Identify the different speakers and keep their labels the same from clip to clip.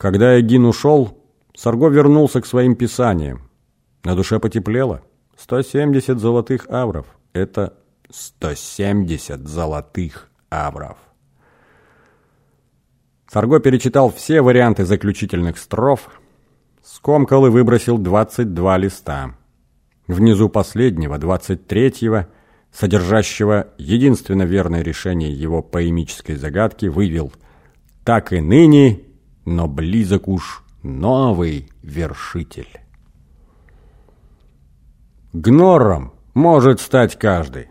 Speaker 1: Когда Эгин ушел, Сарго вернулся к своим писаниям. На душе потеплело. 170 золотых авров. Это 170 золотых авров. Сарго перечитал все варианты заключительных строф, скомкал и выбросил 22 листа. Внизу последнего, 23-го, содержащего единственно верное решение его поэмической загадки, вывел «Так и ныне, но близок уж новый вершитель». Гнором может стать каждый.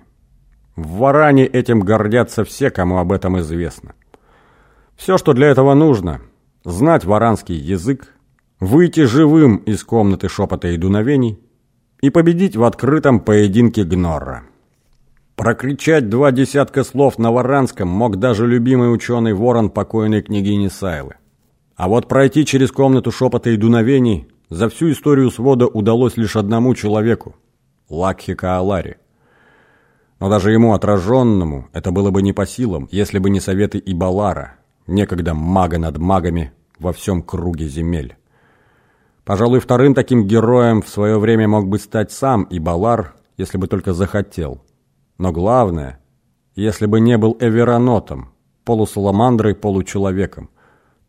Speaker 1: В Варане этим гордятся все, кому об этом известно. Все, что для этого нужно – знать варанский язык, выйти живым из комнаты шепота и дуновений и победить в открытом поединке Гнорра. Прокричать два десятка слов на варанском мог даже любимый ученый ворон покойной княгини Сайлы. А вот пройти через комнату шепота и дуновений за всю историю свода удалось лишь одному человеку – Лакхи Каалари – но даже ему, отраженному, это было бы не по силам, если бы не советы Ибалара, некогда мага над магами во всем круге земель. Пожалуй, вторым таким героем в свое время мог бы стать сам Ибалар, если бы только захотел. Но главное, если бы не был Эверонотом, полусаламандрой, получеловеком,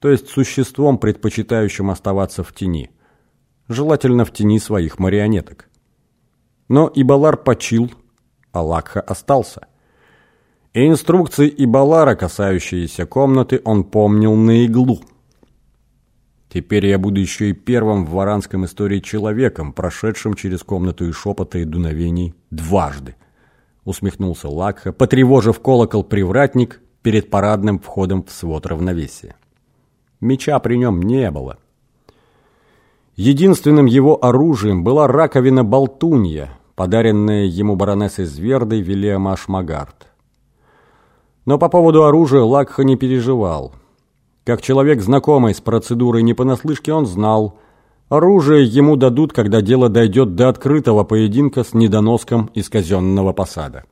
Speaker 1: то есть существом, предпочитающим оставаться в тени. Желательно в тени своих марионеток. Но Ибалар почил, а Лакха остался. И инструкции Ибалара, касающиеся комнаты, он помнил на иглу. Теперь я буду еще и первым в варанском истории человеком, прошедшим через комнату и шепота и дуновений дважды. Усмехнулся Лакха, потревожив колокол привратник перед парадным входом в свод равновесия. Меча при нем не было. Единственным его оружием была раковина-болтунья, подаренные ему баронессой Звердой Вильяма Шмагард. Но по поводу оружия Лакха не переживал. Как человек, знакомый с процедурой не понаслышке, он знал, оружие ему дадут, когда дело дойдет до открытого поединка с недоноском из казенного посада.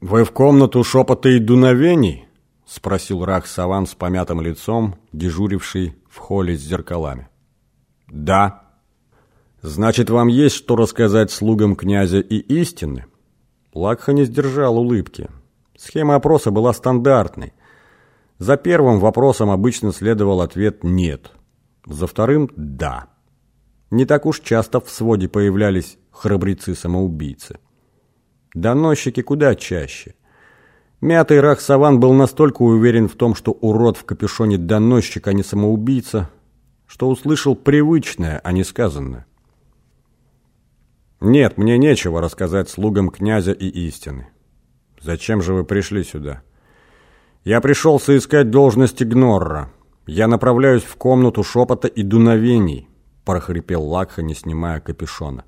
Speaker 1: «Вы в комнату шепота и дуновений?» — спросил Рах Саван с помятым лицом, дежуривший в холле с зеркалами. «Да», «Значит, вам есть что рассказать слугам князя и истины?» Лакха не сдержал улыбки. Схема опроса была стандартной. За первым вопросом обычно следовал ответ «нет». За вторым «да». Не так уж часто в своде появлялись храбрецы-самоубийцы. Доносчики куда чаще. Мятый Рахсаван был настолько уверен в том, что урод в капюшоне доносчик, а не самоубийца, что услышал привычное, а не сказанное. Нет, мне нечего рассказать слугам князя и истины. Зачем же вы пришли сюда? Я пришел соискать должности Гнорра. Я направляюсь в комнату шепота и дуновений, прохрипел Лакха, не снимая капюшона.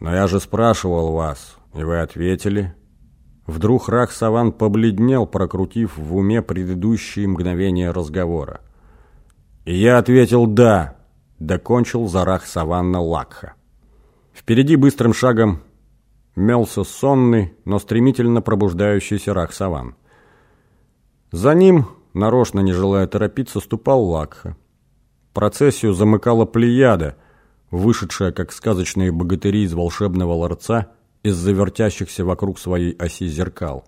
Speaker 1: Но я же спрашивал вас, и вы ответили. Вдруг Рах Саван побледнел, прокрутив в уме предыдущие мгновения разговора. И я ответил «да», докончил за Рах Саванна Лакха. Впереди быстрым шагом мелся сонный, но стремительно пробуждающийся Рахсаван. За ним, нарочно не желая торопиться, ступал Лакха. Процессию замыкала плеяда, вышедшая, как сказочные богатыри из волшебного ларца, из завертящихся вокруг своей оси зеркал.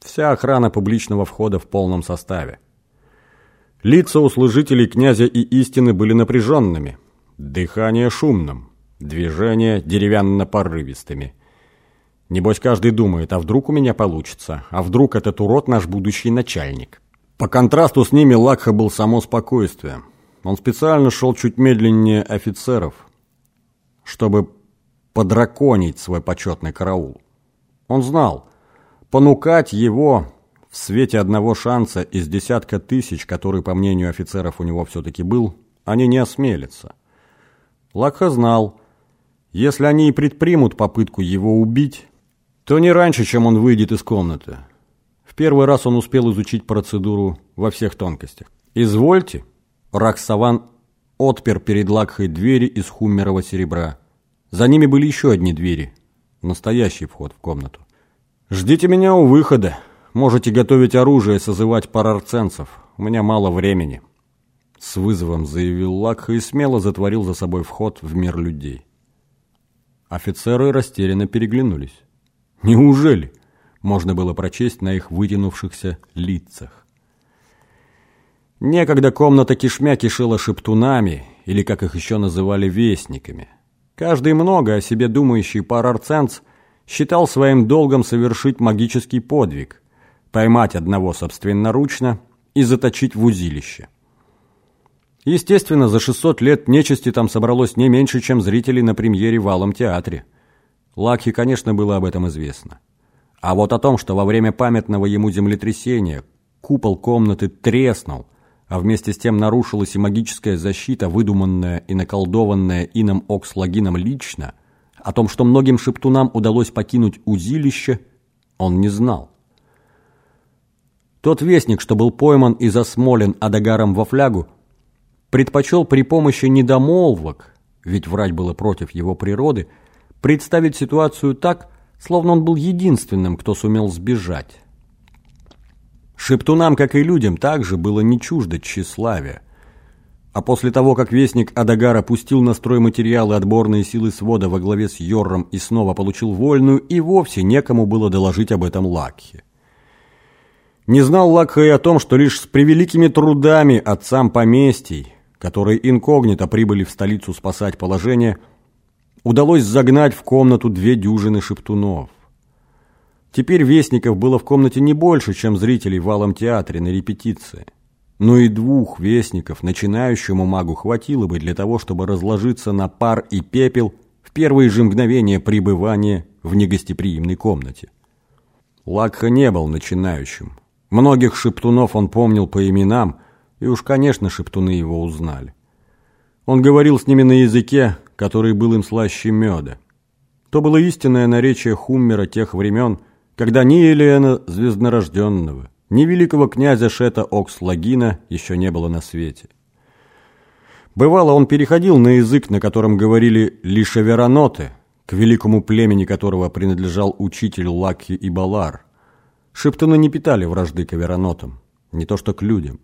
Speaker 1: Вся охрана публичного входа в полном составе. Лица у служителей князя и истины были напряженными, дыхание шумным. Движения деревянно-порывистыми. Небось, каждый думает, а вдруг у меня получится? А вдруг этот урод наш будущий начальник? По контрасту с ними Лакха был само спокойствие. Он специально шел чуть медленнее офицеров, чтобы подраконить свой почетный караул. Он знал, понукать его в свете одного шанса из десятка тысяч, который, по мнению офицеров, у него все-таки был, они не осмелятся. Лакха знал, если они и предпримут попытку его убить, то не раньше, чем он выйдет из комнаты. В первый раз он успел изучить процедуру во всех тонкостях. «Извольте», Раксаван отпер перед Лакхой двери из хуммерова серебра. За ними были еще одни двери. Настоящий вход в комнату. «Ждите меня у выхода. Можете готовить оружие и созывать парарценцев. У меня мало времени». С вызовом заявил Лакха и смело затворил за собой вход в мир людей. Офицеры растерянно переглянулись. Неужели? Можно было прочесть на их вытянувшихся лицах. Некогда комната кишмя кишела шептунами, или, как их еще называли, вестниками. Каждый много о себе думающий парарценц считал своим долгом совершить магический подвиг, поймать одного собственноручно и заточить в узилище. Естественно, за 600 лет нечисти там собралось не меньше, чем зрителей на премьере в Алом театре. Лакхи, конечно, было об этом известно. А вот о том, что во время памятного ему землетрясения купол комнаты треснул, а вместе с тем нарушилась и магическая защита, выдуманная и наколдованная Ином Окслагином лично, о том, что многим шептунам удалось покинуть узилище, он не знал. Тот вестник, что был пойман и засмолен Адагаром во флягу, предпочел при помощи недомолвок, ведь врать было против его природы, представить ситуацию так, словно он был единственным, кто сумел сбежать. Шептунам, как и людям, также было не чуждо тщеславие. А после того, как вестник Адагара пустил на стройматериалы отборные силы свода во главе с Йорром и снова получил вольную, и вовсе некому было доложить об этом Лакхе. Не знал Лакха и о том, что лишь с превеликими трудами отцам поместий, которые инкогнито прибыли в столицу спасать положение, удалось загнать в комнату две дюжины шептунов. Теперь вестников было в комнате не больше, чем зрителей в Алом театре на репетиции. Но и двух вестников начинающему магу хватило бы для того, чтобы разложиться на пар и пепел в первые же мгновения пребывания в негостеприимной комнате. Лакха не был начинающим. Многих шептунов он помнил по именам – и уж, конечно, шептуны его узнали. Он говорил с ними на языке, который был им слаще меда. То было истинное наречие Хуммера тех времен, когда ни Елена Звезднорожденного, ни великого князя Шета Окслагина еще не было на свете. Бывало, он переходил на язык, на котором говорили лишевераноты, к великому племени которого принадлежал учитель Лакхи и Балар. Шептуны не питали вражды к веранотам, не то что к людям.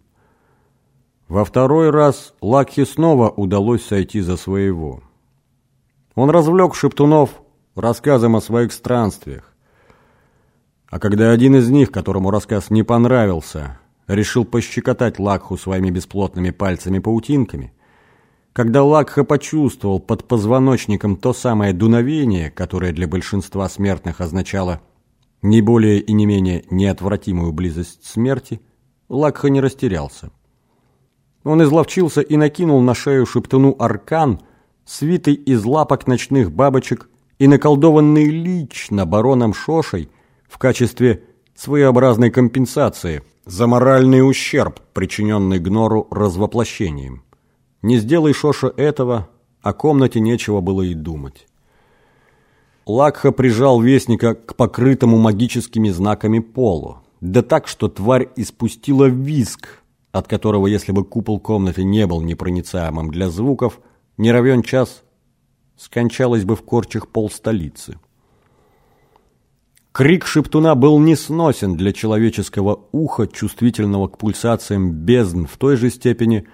Speaker 1: Во второй раз Лакхи снова удалось сойти за своего. Он развлек Шептунов рассказом о своих странствиях. А когда один из них, которому рассказ не понравился, решил пощекотать Лакху своими бесплотными пальцами-паутинками, когда Лакха почувствовал под позвоночником то самое дуновение, которое для большинства смертных означало не более и не менее неотвратимую близость смерти, Лакха не растерялся. Он изловчился и накинул на шею шептуну аркан, свитый из лапок ночных бабочек и наколдованный лично бароном Шошей в качестве своеобразной компенсации за моральный ущерб, причиненный Гнору развоплощением. Не сделай Шоша этого, о комнате нечего было и думать. Лакха прижал вестника к покрытому магическими знаками полу, да так, что тварь испустила визг, от которого, если бы купол комнаты не был непроницаемым для звуков, не равен час скончалась бы в корчах полстолицы. Крик шептуна был несносен для человеческого уха, чувствительного к пульсациям бездн в той же степени,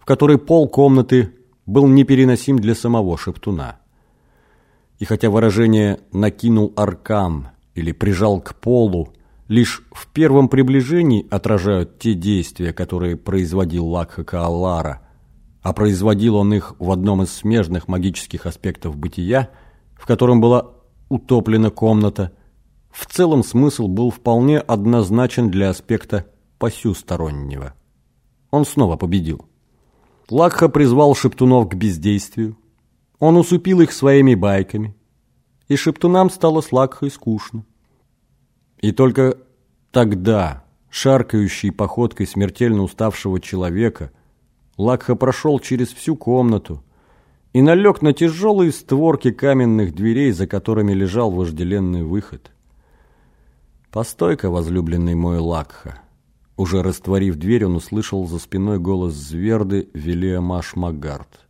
Speaker 1: в которой пол комнаты был непереносим для самого шептуна. И хотя выражение «накинул аркан» или «прижал к полу» лишь в первом приближении отражают те действия, которые производил Лакха Каалара, а производил он их в одном из смежных магических аспектов бытия, в котором была утоплена комната, в целом смысл был вполне однозначен для аспекта посюстороннего. Он снова победил. Лакха призвал шептунов к бездействию, он усыпил их своими байками, и шептунам стало с Лакхой скучно. И только тогда, шаркающей походкой смертельно уставшего человека, Лакха прошел через всю комнату и налег на тяжелые створки каменных дверей, за которыми лежал вожделенный выход. «Постой-ка, возлюбленный мой Лакха!» Уже растворив дверь, он услышал за спиной голос Зверды Велия Маш Магард.